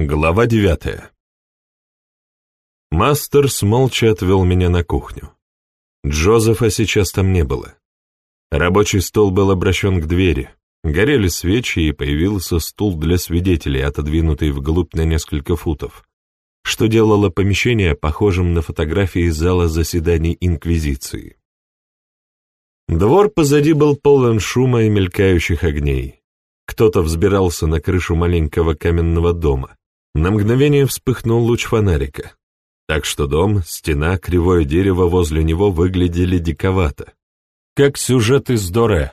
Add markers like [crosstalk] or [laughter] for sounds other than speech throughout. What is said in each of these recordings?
Глава девятая. Мастерс молча отвел меня на кухню. Джозефа сейчас там не было. Рабочий стол был обращен к двери, горели свечи и появился стул для свидетелей, отодвинутый вглубь на несколько футов, что делало помещение похожим на фотографии зала заседаний Инквизиции. Двор позади был полон шума и мелькающих огней. Кто-то взбирался на крышу маленького каменного дома, на мгновение вспыхнул луч фонарика, так что дом, стена, кривое дерево возле него выглядели диковато, как сюжет из Доре.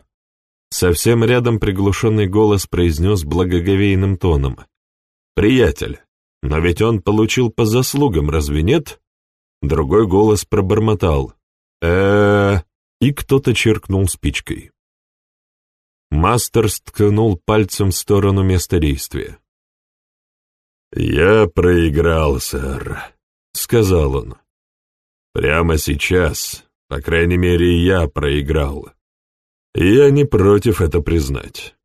Совсем рядом приглушенный голос произнес благоговейным тоном. «Приятель, но ведь он получил по заслугам, разве нет?» Другой голос пробормотал. э И кто-то черкнул спичкой. Мастерс ткнул пальцем в сторону места действия. «Я проиграл, сэр», — сказал он. «Прямо сейчас, по крайней мере, я проиграл. я не против это признать.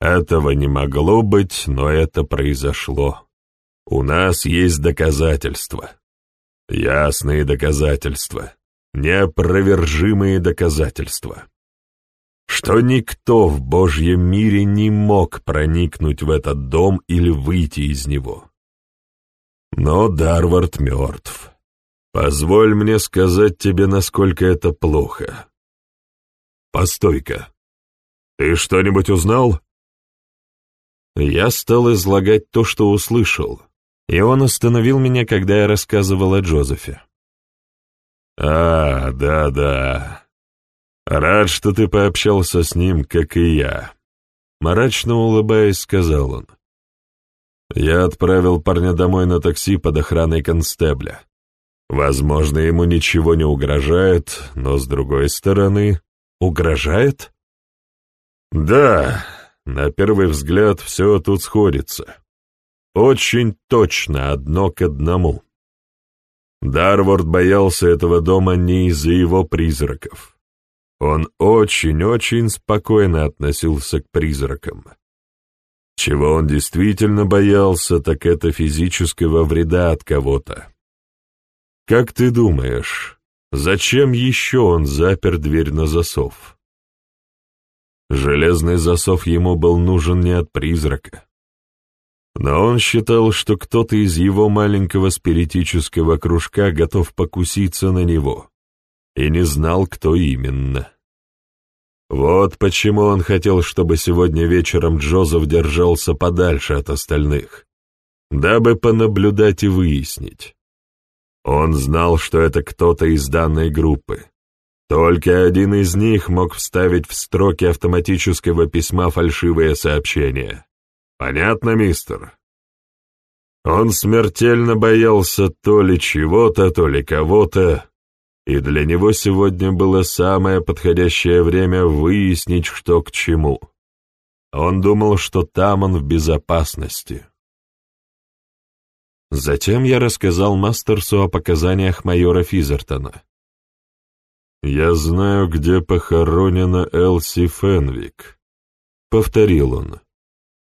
Этого не могло быть, но это произошло. У нас есть доказательства. Ясные доказательства. Неопровержимые доказательства что никто в Божьем мире не мог проникнуть в этот дом или выйти из него. Но Дарвард мертв. Позволь мне сказать тебе, насколько это плохо. Постой-ка. Ты что-нибудь узнал? Я стал излагать то, что услышал, и он остановил меня, когда я рассказывал о Джозефе. «А, да-да. «Рад, что ты пообщался с ним, как и я», — мрачно улыбаясь, сказал он. «Я отправил парня домой на такси под охраной констебля. Возможно, ему ничего не угрожает, но, с другой стороны, угрожает?» «Да, на первый взгляд все тут сходится. Очень точно одно к одному. Дарворд боялся этого дома не из-за его призраков». Он очень-очень спокойно относился к призракам. Чего он действительно боялся, так это физического вреда от кого-то. Как ты думаешь, зачем еще он запер дверь на засов? Железный засов ему был нужен не от призрака. Но он считал, что кто-то из его маленького спиритического кружка готов покуситься на него и не знал, кто именно. Вот почему он хотел, чтобы сегодня вечером Джозеф держался подальше от остальных, дабы понаблюдать и выяснить. Он знал, что это кто-то из данной группы. Только один из них мог вставить в строки автоматического письма фальшивые сообщения. Понятно, мистер? Он смертельно боялся то ли чего-то, то ли кого-то, и для него сегодня было самое подходящее время выяснить, что к чему. Он думал, что там он в безопасности. Затем я рассказал Мастерсу о показаниях майора Физертона. «Я знаю, где похоронена Элси Фенвик», — повторил он.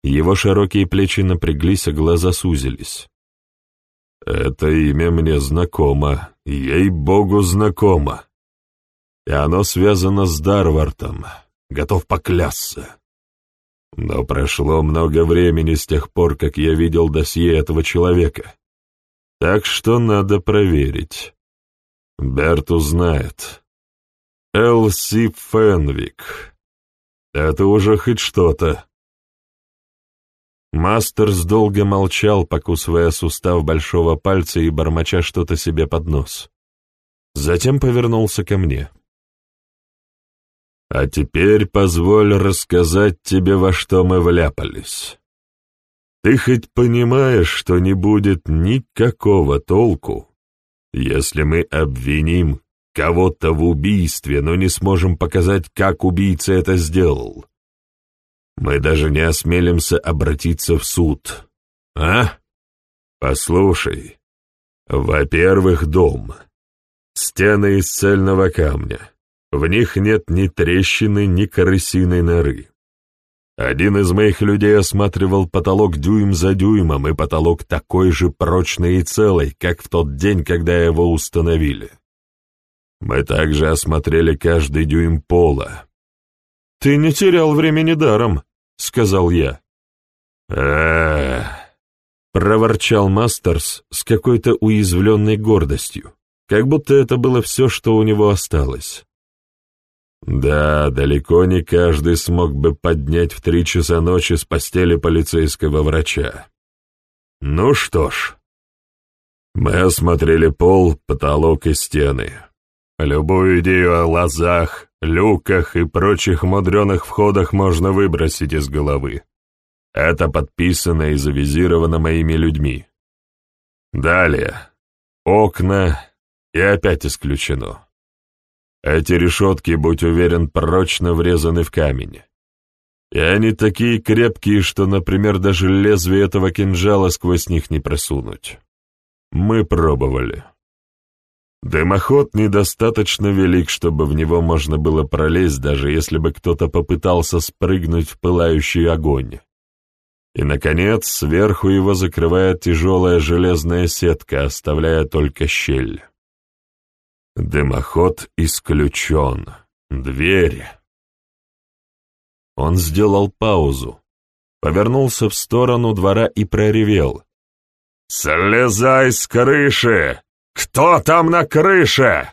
Его широкие плечи напряглись, а глаза сузились. Это имя мне знакомо, ей-богу знакомо. И оно связано с Дарвартом, готов поклясться. Но прошло много времени с тех пор, как я видел досье этого человека. Так что надо проверить. Берт узнает. Элси Фенвик. Это уже хоть что-то. Мастерс долго молчал, покусывая сустав большого пальца и бормоча что-то себе под нос. Затем повернулся ко мне. «А теперь позволь рассказать тебе, во что мы вляпались. Ты хоть понимаешь, что не будет никакого толку, если мы обвиним кого-то в убийстве, но не сможем показать, как убийца это сделал?» Мы даже не осмелимся обратиться в суд. А? Послушай. Во-первых, дом. Стены из цельного камня. В них нет ни трещины, ни крысиной норы. Один из моих людей осматривал потолок дюйм за дюймом, и потолок такой же прочный и целый, как в тот день, когда его установили. Мы также осмотрели каждый дюйм пола. «Ты не терял времени даром», — сказал я. э проворчал Мастерс с какой-то уязвленной гордостью, как будто это было все, что у него осталось. Да, далеко не каждый смог бы поднять в три часа ночи с постели полицейского врача. Ну что ж, мы осмотрели пол, потолок и стены. Любую идею о лозах, люках и прочих мудреных входах можно выбросить из головы. Это подписано и завизировано моими людьми. Далее. Окна и опять исключено. Эти решетки, будь уверен, прочно врезаны в камень. И они такие крепкие, что, например, даже лезвие этого кинжала сквозь них не просунуть. Мы пробовали. Дымоход недостаточно велик, чтобы в него можно было пролезть, даже если бы кто-то попытался спрыгнуть в пылающий огонь. И, наконец, сверху его закрывает тяжелая железная сетка, оставляя только щель. Дымоход исключен. Дверь. Он сделал паузу, повернулся в сторону двора и проревел. «Слезай с крыши! Кто там на крыше?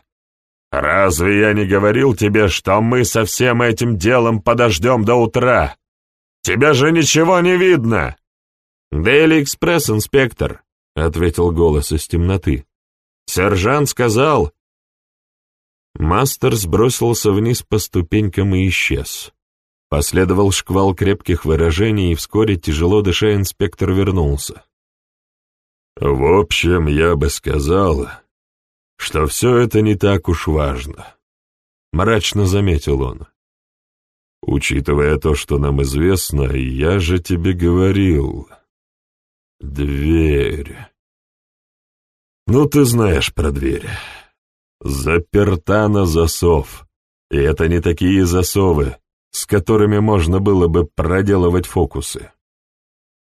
Разве я не говорил тебе, что мы со всем этим делом подождем до утра? Тебе же ничего не видно!» «Дейли Экспресс, инспектор», — ответил голос из темноты. «Сержант сказал, Мастер сбросился вниз по ступенькам и исчез. Последовал шквал крепких выражений, и вскоре, тяжело дыша, инспектор вернулся. «В общем, я бы сказал, что все это не так уж важно», — мрачно заметил он. «Учитывая то, что нам известно, я же тебе говорил. Дверь. Ну, ты знаешь про дверь». Заперта на засов. И это не такие засовы, с которыми можно было бы проделывать фокусы.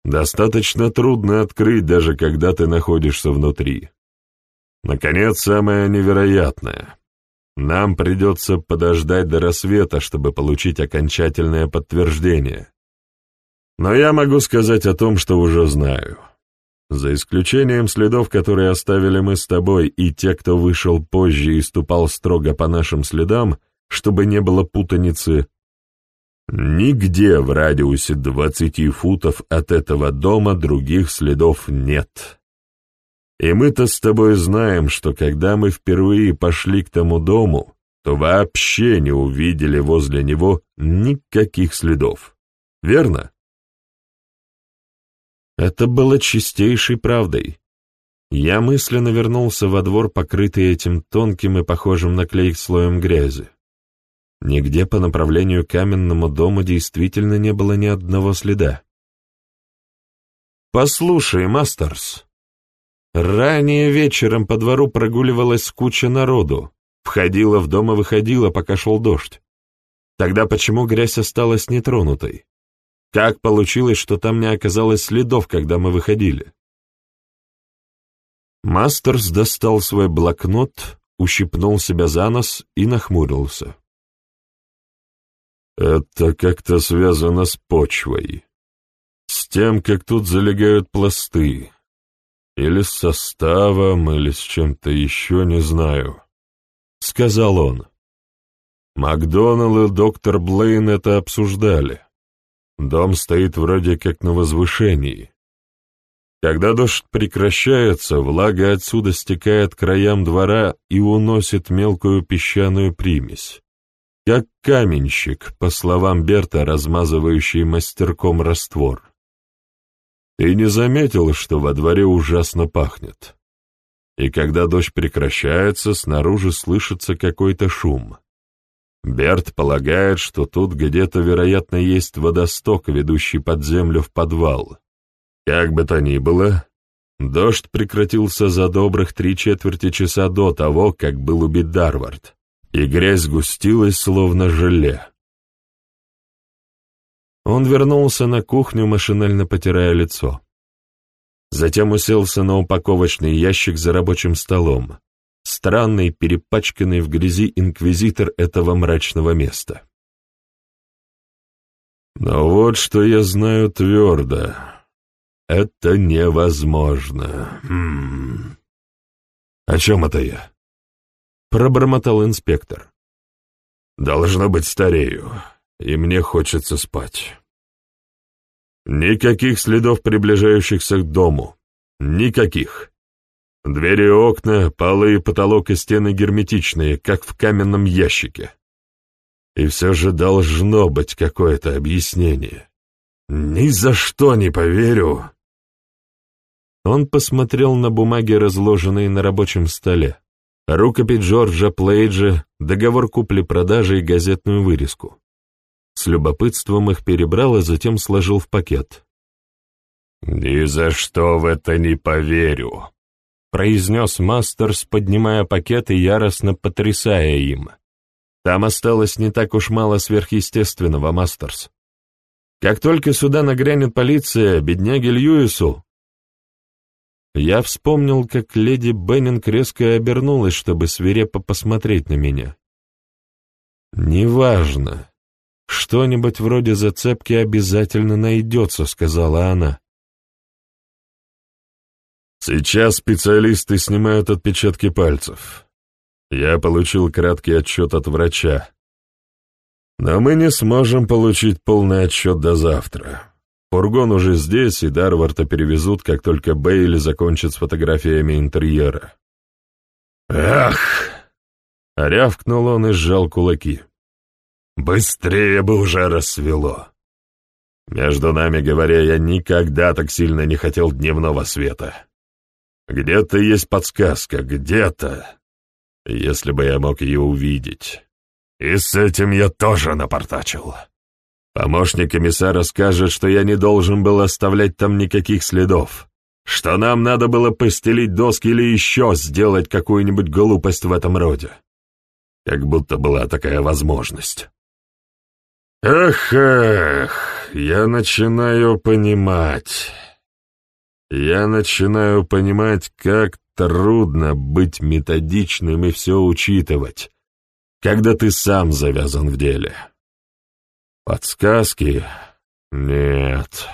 Достаточно трудно открыть, даже когда ты находишься внутри. Наконец, самое невероятное. Нам придется подождать до рассвета, чтобы получить окончательное подтверждение. Но я могу сказать о том, что уже знаю. За исключением следов, которые оставили мы с тобой, и те, кто вышел позже и ступал строго по нашим следам, чтобы не было путаницы, нигде в радиусе двадцати футов от этого дома других следов нет. И мы-то с тобой знаем, что когда мы впервые пошли к тому дому, то вообще не увидели возле него никаких следов. Верно? Это было чистейшей правдой. Я мысленно вернулся во двор, покрытый этим тонким и похожим на клей слоем грязи. Нигде по направлению к каменному дому действительно не было ни одного следа. «Послушай, Мастерс, ранее вечером по двору прогуливалась куча народу, входила в дом и выходила, пока шел дождь. Тогда почему грязь осталась нетронутой? Как получилось, что там не оказалось следов, когда мы выходили? Мастерс достал свой блокнот, ущипнул себя за нос и нахмурился. Это как-то связано с почвой, с тем, как тут залегают пласты, или с составом, или с чем-то еще, не знаю, — сказал он. Макдоналл и доктор Блейн это обсуждали. Дом стоит вроде как на возвышении. Когда дождь прекращается, влага отсюда стекает к краям двора и уносит мелкую песчаную примесь. Как каменщик, по словам Берта, размазывающий мастерком раствор. Ты не заметил, что во дворе ужасно пахнет? И когда дождь прекращается, снаружи слышится какой-то шум. Берт полагает, что тут где-то, вероятно, есть водосток, ведущий под землю в подвал. Как бы то ни было, дождь прекратился за добрых три четверти часа до того, как был убит Дарвард, и грязь густилась, словно желе. Он вернулся на кухню, машинально потирая лицо. Затем уселся на упаковочный ящик за рабочим столом, странный, перепачканный в грязи инквизитор этого мрачного места. Но вот что я знаю твердо. Это невозможно. Хм. О чем это я? Пробормотал инспектор. Должно быть, старею, и мне хочется спать. Никаких следов приближающихся к дому. Никаких. Двери и окна, полы потолок и стены герметичные, как в каменном ящике. И все же должно быть какое-то объяснение. Ни за что не поверю. Он посмотрел на бумаги, разложенные на рабочем столе. Рукопись Джорджа Плейджа, договор купли-продажи и газетную вырезку. С любопытством их перебрал, а затем сложил в пакет. «Ни за что в это не поверю», — произнес Мастерс, поднимая пакет и яростно потрясая им. «Там осталось не так уж мало сверхъестественного, Мастерс. Как только сюда нагрянет полиция, бедняге Льюису...» Я вспомнил, как леди Беннинг резко обернулась, чтобы свирепо посмотреть на меня. «Неважно. Что-нибудь вроде зацепки обязательно найдется», — сказала она. Сейчас специалисты снимают отпечатки пальцев. Я получил краткий отчет от врача. Но мы не сможем получить полный отчет до завтра. Фургон уже здесь, и Дарварда перевезут, как только Бейли закончит с фотографиями интерьера. «Ах!» — рявкнул он и сжал кулаки. «Быстрее бы уже рассвело!» Между нами говоря, я никогда так сильно не хотел дневного света. Где-то есть подсказка, где-то. Если бы я мог ее увидеть. И с этим я тоже напортачил. Помощник комиссара скажет, что я не должен был оставлять там никаких следов, что нам надо было постелить доски или еще сделать какую-нибудь глупость в этом роде. Как будто была такая возможность. Эх, эх, я начинаю понимать. Я начинаю понимать, как трудно быть методичным и все учитывать, когда ты сам завязан в деле. Подсказки? Нет.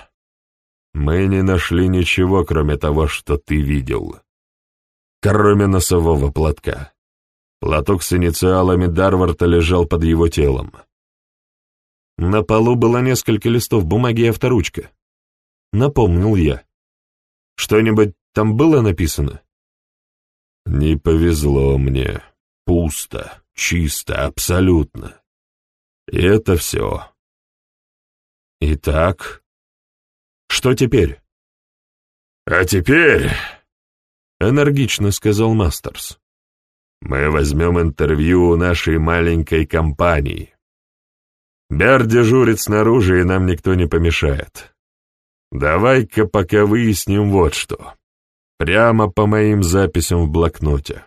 Мы не нашли ничего, кроме того, что ты видел. Кроме носового платка. Платок с инициалами Дарварда лежал под его телом. На полу было несколько листов бумаги и авторучка. Напомнил я. Что-нибудь там было написано? Не повезло мне. Пусто, чисто, абсолютно. И это все. Итак, что теперь? А теперь, энергично сказал Мастерс, мы возьмем интервью у нашей маленькой компании. Бер дежурит снаружи, и нам никто не помешает. Давай-ка пока выясним вот что. Прямо по моим записям в блокноте.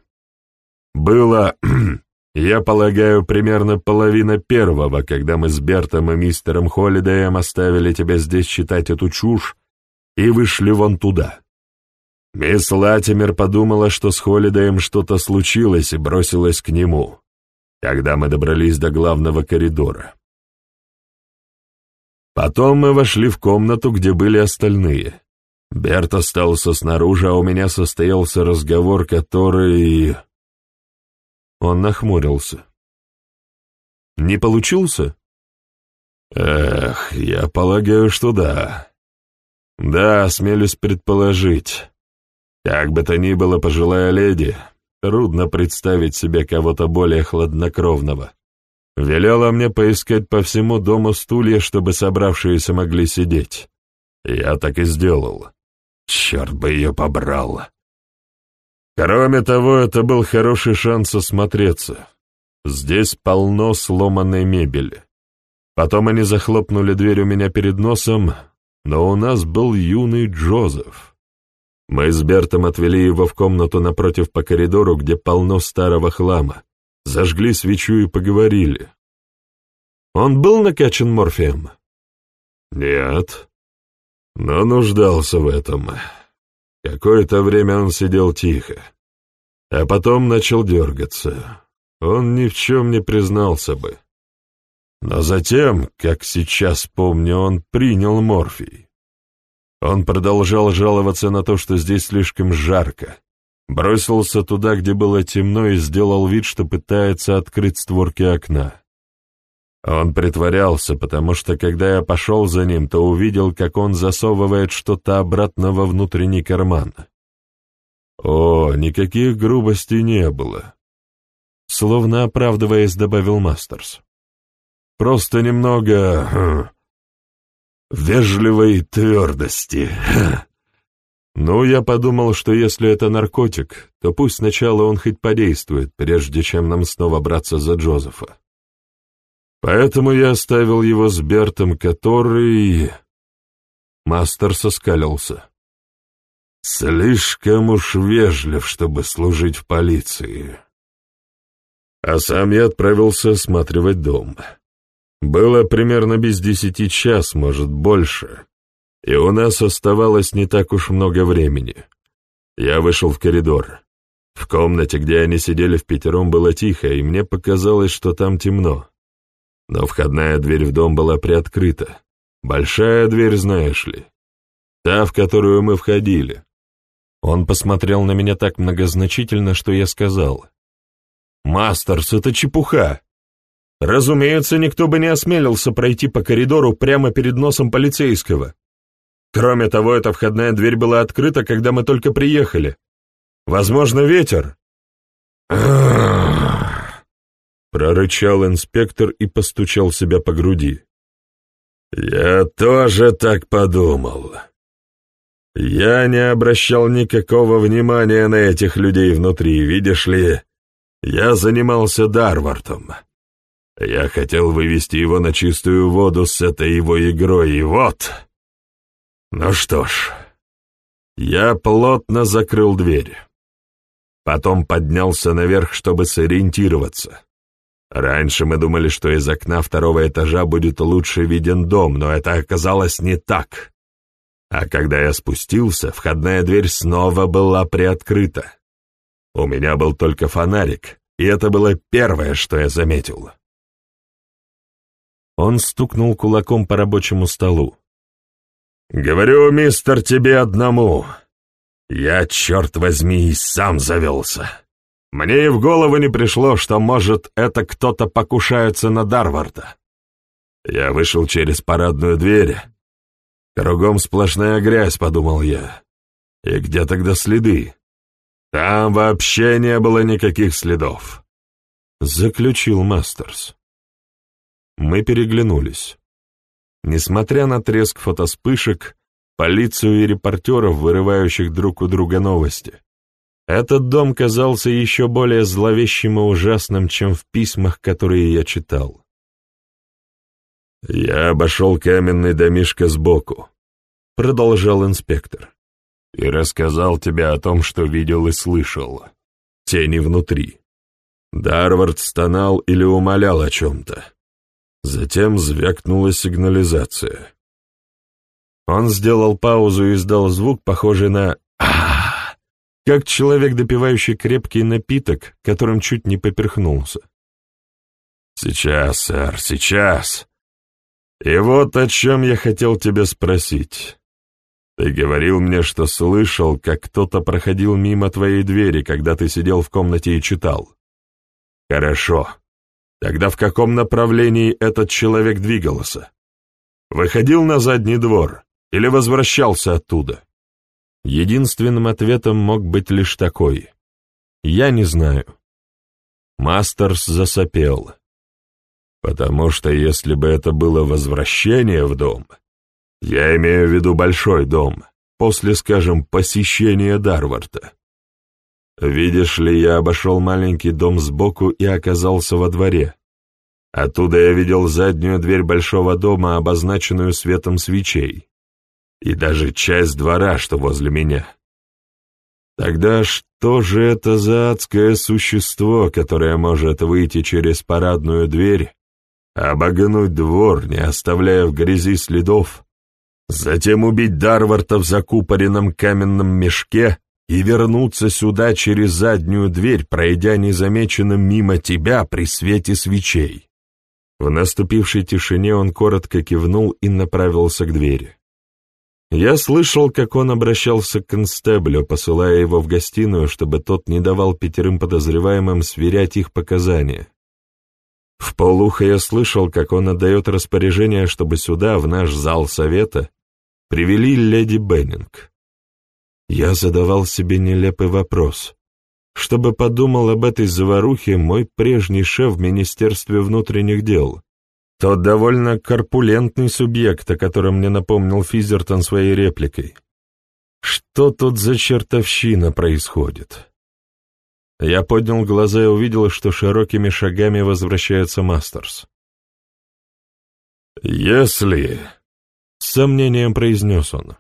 Было, [clears throat] я полагаю, примерно половина первого, когда мы с Бертом и мистером Холлидеем оставили тебя здесь читать эту чушь и вышли вон туда. Мисс Латимер подумала, что с Холлидеем что-то случилось и бросилась к нему, когда мы добрались до главного коридора. Потом мы вошли в комнату, где были остальные. Берт остался снаружи, а у меня состоялся разговор, который... Он нахмурился. «Не получился?» «Эх, я полагаю, что да. Да, смелюсь предположить. Как бы то ни было, пожилая леди, трудно представить себе кого-то более хладнокровного. Велела мне поискать по всему дому стулья, чтобы собравшиеся могли сидеть. Я так и сделал. Черт бы ее побрал. Кроме того, это был хороший шанс осмотреться. Здесь полно сломанной мебели. Потом они захлопнули дверь у меня перед носом, но у нас был юный Джозеф. Мы с Бертом отвели его в комнату напротив по коридору, где полно старого хлама зажгли свечу и поговорили. Он был накачан морфием? Нет. Но нуждался в этом. Какое-то время он сидел тихо, а потом начал дергаться. Он ни в чем не признался бы. Но затем, как сейчас помню, он принял морфий. Он продолжал жаловаться на то, что здесь слишком жарко, бросился туда, где было темно, и сделал вид, что пытается открыть створки окна. Он притворялся, потому что, когда я пошел за ним, то увидел, как он засовывает что-то обратно во внутренний карман. О, никаких грубостей не было. Словно оправдываясь, добавил Мастерс. Просто немного... Хм, вежливой твердости. [laughs] Ну, я подумал, что если это наркотик, то пусть сначала он хоть подействует, прежде чем нам снова браться за Джозефа. Поэтому я оставил его с Бертом, который... Мастер соскалился. Слишком уж вежлив, чтобы служить в полиции. А сам я отправился осматривать дом. Было примерно без десяти час, может, больше, и у нас оставалось не так уж много времени. Я вышел в коридор. В комнате, где они сидели в пятером, было тихо, и мне показалось, что там темно. Но входная дверь в дом была приоткрыта. Большая дверь, знаешь ли. Та, в которую мы входили. Он посмотрел на меня так многозначительно, что я сказал. «Мастерс, это чепуха. Разумеется, никто бы не осмелился пройти по коридору прямо перед носом полицейского. Кроме того, эта входная дверь была открыта, когда мы только приехали. Возможно, ветер. Прорычал инспектор и постучал себя по груди. «Я тоже так подумал. Я не обращал никакого внимания на этих людей внутри, видишь ли. Я занимался Дарвартом. Я хотел вывести его на чистую воду с этой его игрой, и вот... Ну что ж, я плотно закрыл дверь. Потом поднялся наверх, чтобы сориентироваться. Раньше мы думали, что из окна второго этажа будет лучше виден дом, но это оказалось не так. А когда я спустился, входная дверь снова была приоткрыта. У меня был только фонарик, и это было первое, что я заметил. Он стукнул кулаком по рабочему столу. «Говорю, мистер, тебе одному. Я, черт возьми, и сам завелся. Мне и в голову не пришло, что, может, это кто-то покушается на Дарварда. Я вышел через парадную дверь. Кругом сплошная грязь, подумал я. И где тогда следы? Там вообще не было никаких следов. Заключил Мастерс. Мы переглянулись. Несмотря на треск фотоспышек, полицию и репортеров, вырывающих друг у друга новости, этот дом казался еще более зловещим и ужасным, чем в письмах, которые я читал. «Я обошел каменный домишко сбоку», — продолжал инспектор, «и рассказал тебе о том, что видел и слышал. Тени внутри. Дарвард стонал или умолял о чем-то. Затем звякнула сигнализация. Он сделал паузу и издал звук, похожий на а как человек, допивающий крепкий напиток, которым чуть не поперхнулся. «Сейчас, сэр, сейчас. И вот о чем я хотел тебя спросить. Ты говорил мне, что слышал, как кто-то проходил мимо твоей двери, когда ты сидел в комнате и читал. Хорошо. Тогда в каком направлении этот человек двигался? Выходил на задний двор или возвращался оттуда? Единственным ответом мог быть лишь такой. Я не знаю. Мастерс засопел. Потому что если бы это было возвращение в дом, я имею в виду большой дом, после, скажем, посещения Дарварда, Видишь ли, я обошел маленький дом сбоку и оказался во дворе. Оттуда я видел заднюю дверь большого дома, обозначенную светом свечей, и даже часть двора, что возле меня. Тогда что же это за адское существо, которое может выйти через парадную дверь обогнуть двор, не оставляя в грязи следов, затем убить Дарварта в закупоренном каменном мешке и вернуться сюда через заднюю дверь, пройдя незамеченным мимо тебя при свете свечей. В наступившей тишине он коротко кивнул и направился к двери. Я слышал, как он обращался к констеблю, посылая его в гостиную, чтобы тот не давал пятерым подозреваемым сверять их показания. В полухо я слышал, как он отдает распоряжение, чтобы сюда, в наш зал совета, привели леди Беннинг. Я задавал себе нелепый вопрос. Чтобы подумал об этой заварухе мой прежний шеф в Министерстве внутренних дел, тот довольно корпулентный субъект, о котором мне напомнил Физертон своей репликой. Что тут за чертовщина происходит? Я поднял глаза и увидел, что широкими шагами возвращается Мастерс. «Если...» — с сомнением произнес он.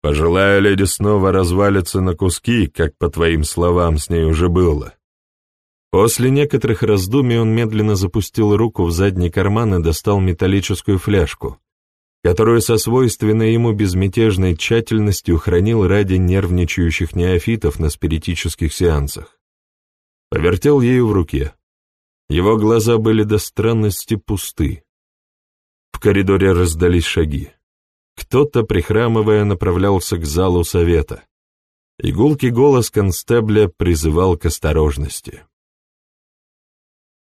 «Пожелаю леди снова развалиться на куски, как, по твоим словам, с ней уже было. После некоторых раздумий он медленно запустил руку в задний карман и достал металлическую фляжку, которую со свойственной ему безмятежной тщательностью хранил ради нервничающих неофитов на спиритических сеансах. Повертел ею в руке. Его глаза были до странности пусты. В коридоре раздались шаги. Кто-то, прихрамывая, направлялся к залу совета. Игулкий голос констебля призывал к осторожности.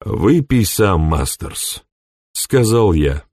«Выпей сам, Мастерс», — сказал я.